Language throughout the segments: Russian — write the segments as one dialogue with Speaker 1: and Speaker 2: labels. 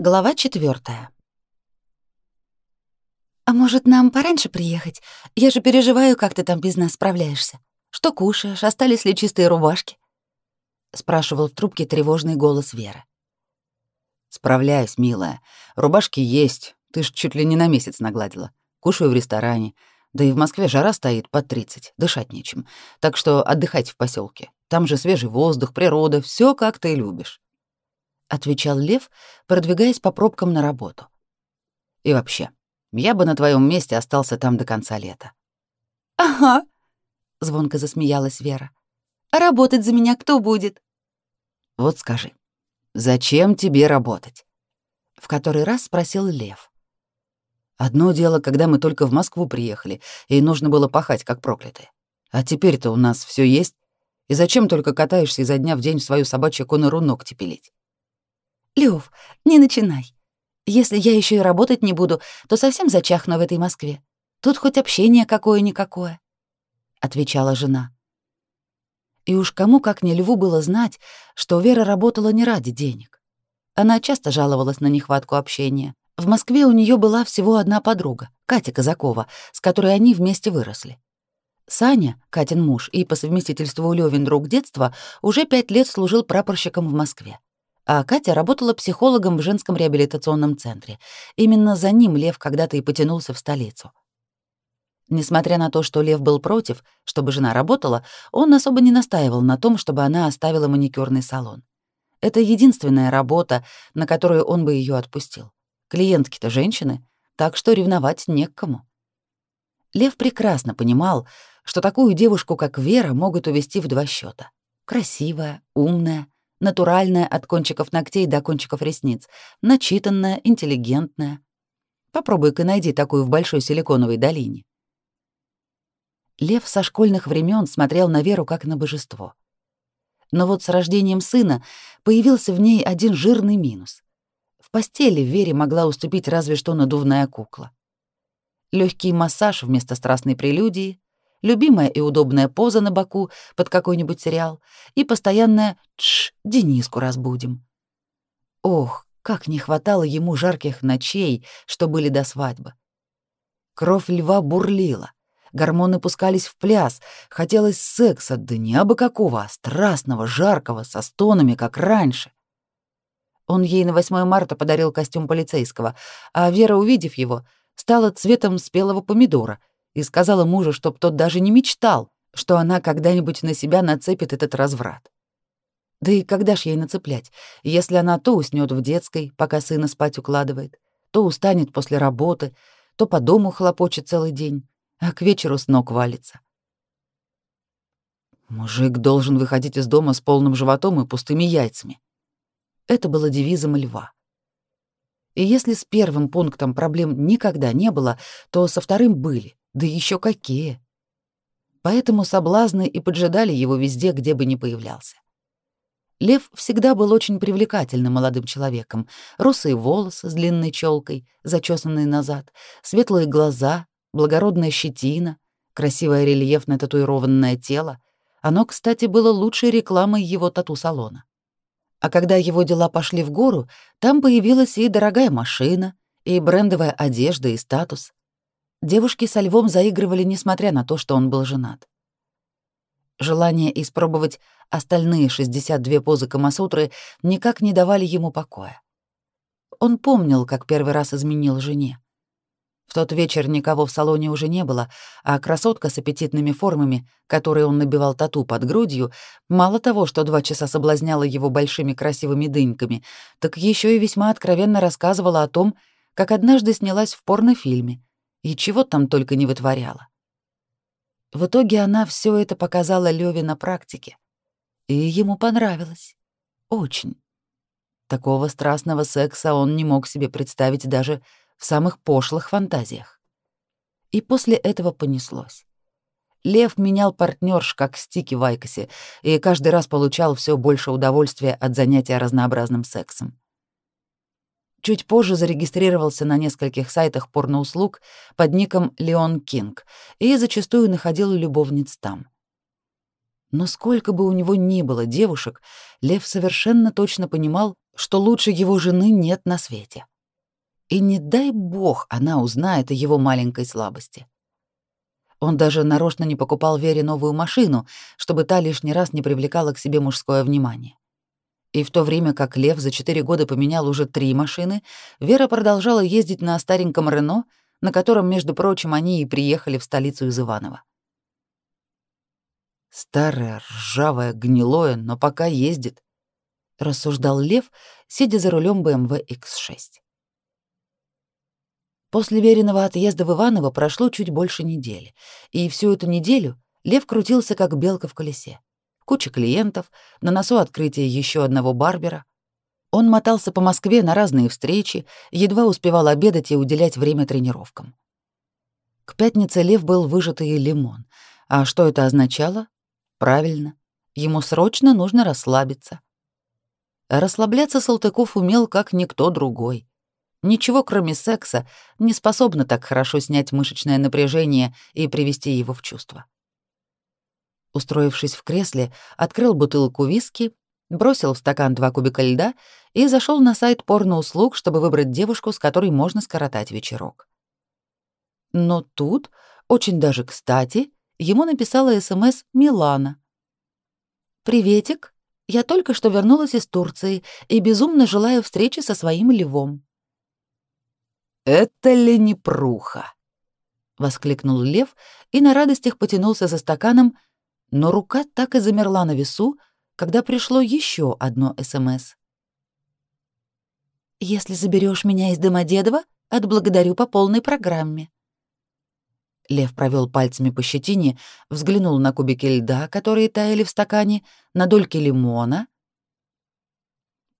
Speaker 1: Глава четвертая. «А может, нам пораньше приехать? Я же переживаю, как ты там без нас справляешься. Что кушаешь? Остались ли чистые рубашки?» — спрашивал в трубке тревожный голос Веры.
Speaker 2: «Справляюсь, милая. Рубашки есть. Ты ж чуть ли не на месяц нагладила. Кушаю в ресторане. Да и в Москве жара стоит под 30, дышать нечем. Так что отдыхайте в поселке. Там же свежий воздух, природа, все как ты любишь отвечал Лев, продвигаясь по пробкам на работу. И вообще, я бы на твоем месте остался там до конца лета.
Speaker 1: Ага, звонко засмеялась Вера. А работать за меня кто будет?
Speaker 2: Вот скажи, зачем тебе работать? В который раз спросил Лев. Одно дело, когда мы только в Москву приехали, и нужно было пахать как проклятые. А теперь-то у нас все есть. И зачем только катаешься изо дня в день в свою собачью конуру ногти пилить?
Speaker 1: Лев, не начинай. Если я еще и работать не буду, то совсем зачахну в этой Москве. Тут хоть общение какое-никакое, отвечала жена. И уж кому как не Льву было знать, что Вера работала не ради денег. Она часто жаловалась на нехватку общения. В Москве у нее была всего одна подруга, Катя Казакова, с которой они вместе выросли. Саня, Катин муж и по совместительству Левин друг детства, уже пять лет служил прапорщиком в Москве а Катя работала психологом в женском реабилитационном центре. Именно за ним Лев когда-то и потянулся в столицу. Несмотря на то, что Лев был против, чтобы жена работала, он особо не настаивал на том, чтобы она оставила маникюрный салон. Это единственная работа, на которую он бы ее отпустил. Клиентки-то женщины, так что ревновать не к кому. Лев прекрасно понимал, что такую девушку, как Вера, могут увести в два счета. Красивая, умная, натуральная от кончиков ногтей до кончиков ресниц, начитанная, интеллигентная. Попробуй-ка найди такую в Большой Силиконовой долине. Лев со школьных времен смотрел на Веру как на божество. Но вот с рождением сына появился в ней один жирный минус. В постели Вере могла уступить разве что надувная кукла. Легкий массаж вместо страстной прелюдии, любимая и удобная поза на боку под какой-нибудь сериал и постоянное «Тш, Дениску разбудим». Ох, как не хватало ему жарких ночей, что были до свадьбы. Кровь льва бурлила, гормоны пускались в пляс, хотелось секса, да не абы какого, а страстного, жаркого, со стонами, как раньше. Он ей на 8 марта подарил костюм полицейского, а Вера, увидев его, стала цветом спелого помидора и сказала мужу, чтоб тот даже не мечтал, что она когда-нибудь на себя нацепит этот разврат. Да и когда ж ей нацеплять, если она то уснет в детской, пока сына спать укладывает, то устанет после работы, то по дому хлопочет целый день, а к вечеру с ног валится. Мужик должен выходить из дома с полным животом и пустыми яйцами. Это было девизом льва. И если с первым пунктом проблем никогда не было, то со вторым были. Да еще какие! Поэтому соблазны и поджидали его везде, где бы ни появлялся. Лев всегда был очень привлекательным молодым человеком. Русые волосы с длинной челкой, зачесанные назад, светлые глаза, благородная щетина, красивое рельефное татуированное тело. Оно, кстати, было лучшей рекламой его тату-салона. А когда его дела пошли в гору, там появилась и дорогая машина, и брендовая одежда, и статус. Девушки со львом заигрывали, несмотря на то, что он был женат. Желание испробовать остальные 62 позы Камасутры никак не давали ему покоя. Он помнил, как первый раз изменил жене. В тот вечер никого в салоне уже не было, а красотка с аппетитными формами, которой он набивал тату под грудью, мало того, что два часа соблазняла его большими красивыми дыньками, так еще и весьма откровенно рассказывала о том, как однажды снялась в порнофильме — и чего там только не вытворяла. В итоге она все это показала Леве на практике, и ему понравилось. Очень. Такого страстного секса он не мог себе представить даже в самых пошлых фантазиях. И после этого понеслось. Лев менял партнерш как стики в Айкосе, и каждый раз получал все больше удовольствия от занятия разнообразным сексом. Чуть позже зарегистрировался на нескольких сайтах порноуслуг под ником Леон Кинг и зачастую находил любовниц там. Но сколько бы у него ни было девушек, Лев совершенно точно понимал, что лучше его жены нет на свете. И не дай бог она узнает о его маленькой слабости. Он даже нарочно не покупал Вере новую машину, чтобы та лишний раз не привлекала к себе мужское внимание. И в то время как Лев за четыре года поменял уже три машины, Вера продолжала ездить на стареньком Рено, на котором, между прочим, они и приехали в столицу из Иваново.
Speaker 2: «Старое, ржавое, гнилое, но пока ездит», — рассуждал Лев, сидя за рулем BMW X6. После веренного отъезда в Иваново прошло чуть больше недели, и всю эту неделю Лев крутился как белка в колесе. Куча клиентов, на носу открытие еще одного барбера. Он мотался по Москве на разные встречи, едва успевал обедать и уделять время тренировкам. К пятнице Лев был выжатый лимон. А что это означало? Правильно, ему срочно нужно расслабиться. расслабляться Салтыков умел как никто другой. Ничего, кроме секса, не способно так хорошо снять мышечное напряжение и привести его в чувство. Устроившись в кресле, открыл бутылку виски, бросил в стакан два кубика льда и зашел на сайт порноуслуг, чтобы выбрать девушку, с которой можно скоротать вечерок. Но тут, очень даже кстати, ему написала СМС Милана. «Приветик, я только что вернулась из Турции и безумно желаю встречи со своим львом. «Это ли не пруха?» — воскликнул Лев и на радостях потянулся за стаканом, но рука так и замерла на весу, когда пришло еще одно СМС.
Speaker 1: «Если заберешь меня из Домодедова, отблагодарю по полной программе».
Speaker 2: Лев провел пальцами по щетине, взглянул на кубики льда, которые таяли в стакане, на дольки лимона.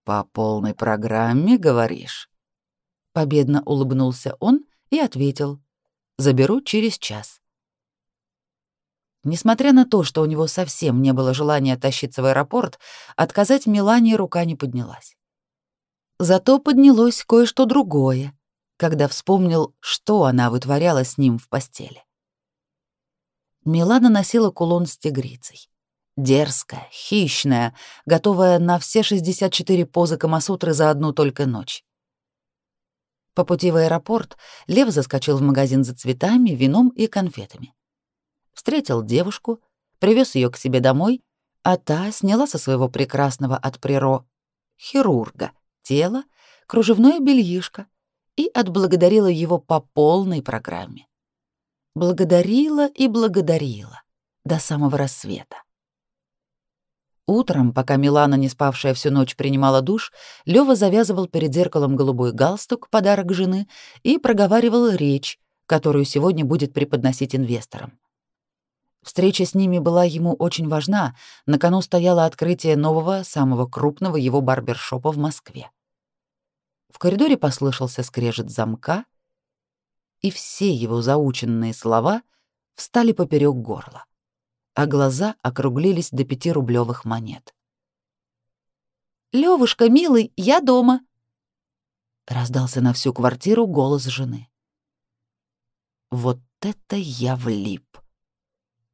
Speaker 2: «По полной программе, говоришь?» Победно улыбнулся он и ответил: "Заберу через час". Несмотря на то, что у него совсем не было желания тащиться в аэропорт, отказать Милане рука не поднялась. Зато поднялось кое-что другое, когда вспомнил, что она вытворяла с ним в постели. Милана носила кулон с тигрицей. Дерзкая, хищная, готовая на все 64 позы Камасутры за одну только ночь. По пути в аэропорт Лев заскочил в магазин за цветами, вином и конфетами. Встретил девушку, привез ее к себе домой, а та сняла со своего прекрасного от приро хирурга тело кружевное бельишко и отблагодарила его по полной программе. Благодарила и благодарила до самого рассвета. Утром, пока Милана, не спавшая всю ночь, принимала душ, Лёва завязывал перед зеркалом голубой галстук, подарок жены, и проговаривал речь, которую сегодня будет преподносить инвесторам. Встреча с ними была ему очень важна, на кону стояло открытие нового, самого крупного его барбершопа в Москве. В коридоре послышался скрежет замка, и все его заученные слова встали поперек горла а глаза округлились до пятирублевых монет.
Speaker 1: «Лёвушка, милый, я дома!»
Speaker 2: Раздался на всю квартиру голос жены. «Вот это я влип!»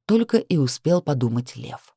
Speaker 2: Только и успел подумать Лев.